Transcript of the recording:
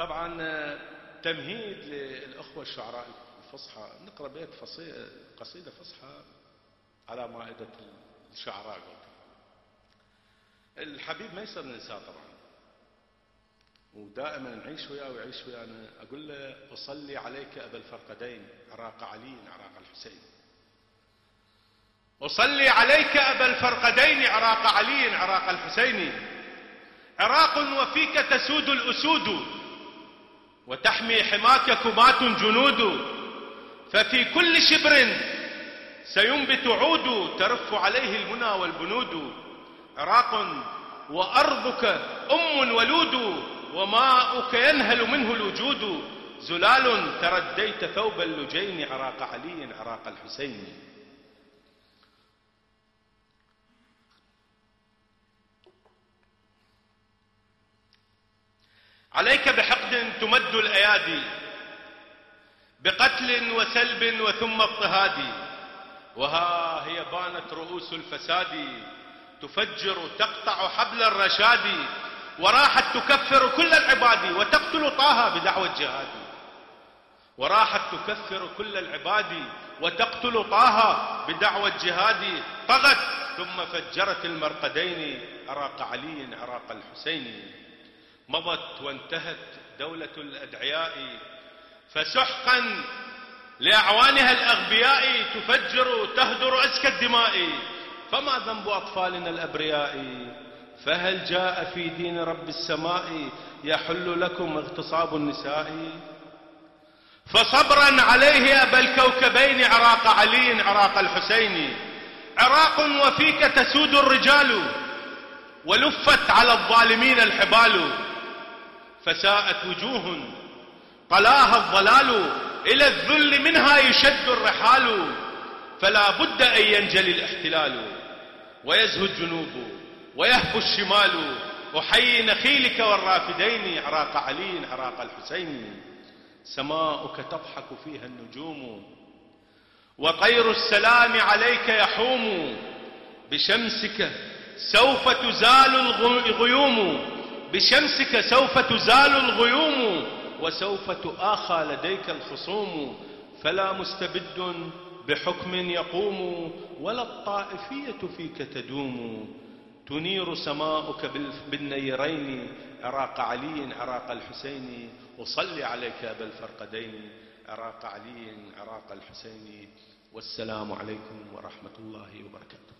طبعا تمهيد للأخوة الشعراء الفصحى. نقرأ بيت قصيدة فصحى على مائدة الشعراء الحبيب ما يصير ننساه طبعا. ودائما نعيش وياه ويعيش ويانا أقول له أصلي عليك أبا الفرقدين عراق علي عراق الحسين. أصلي عليك أبا الفرقدين عراق علي عراق الحسين. عراق وفيك تسود الأسود. وتحمي حماك كمات جنود. ففي كل شبر سينبت عود ترف عليه المنى والبنود. عراق وأرضك أم ولود وماؤك ينهل منه الوجود. زلال ترديت ثوب اللجين عراق علي عراق الحسين. عليك بحقد تمد الأيادي بقتل وسلب وثم اضطهاد. وها هي بانت رؤوس الفساد. تفجر تقطع حبل الرشاد. وراحت تكفر كل العباد. وتقتل طه بدعوى الجهاد. وراحت تكفر كل العباد. وتقتل طه بدعوى الجهاد. طغت ثم فجرت المرقدين. عراق علي عراق الحسين. مضت وانتهت دولة الأدعياء فسحقا لأعوانها الأغبياء تفجر تهدر أزكى الدماء. فما ذنب أطفالنا الأبرياء؟ فهل جاء في دين رب السماء يحل لكم اغتصاب النساء؟ فصبرا عليه أبا الكوكبين عراق علي عراق الحسين. عراق وفيك تسود الرجال ولفت على الظالمين الحبال. فساءت وجوه. طلاها الضلال إلى الذل منها يشد الرحال. فلا بد أن ينجلي الاحتلال ويزهو الجنوب ويهفو الشمال. أحيي نخيلك والرافدين عراق علي عراق الحسين. سماؤك تضحك فيها النجوم. وطير السلام عليك يحوم. بشمسك سوف تزال الغيوم بشمسك سوف تزال الغيوم وسوف تؤاخى لديك الخصوم فلا مستبد بحكم يقوم ولا الطائفية فيك تدوم. تنير سماؤك بالنيرين عراق علي عراق الحسين. وصل عليك أبا الفرقدين عراق علي عراق الحسين. والسلام عليكم ورحمة الله وبركاته.